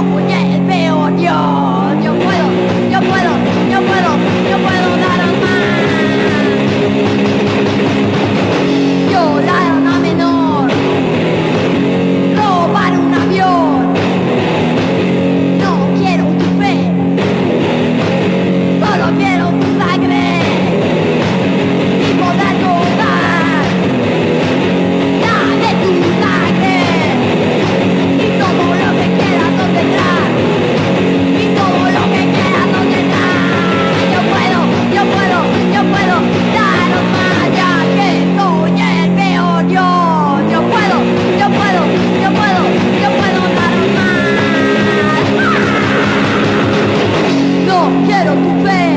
Don't forget to on you. 不被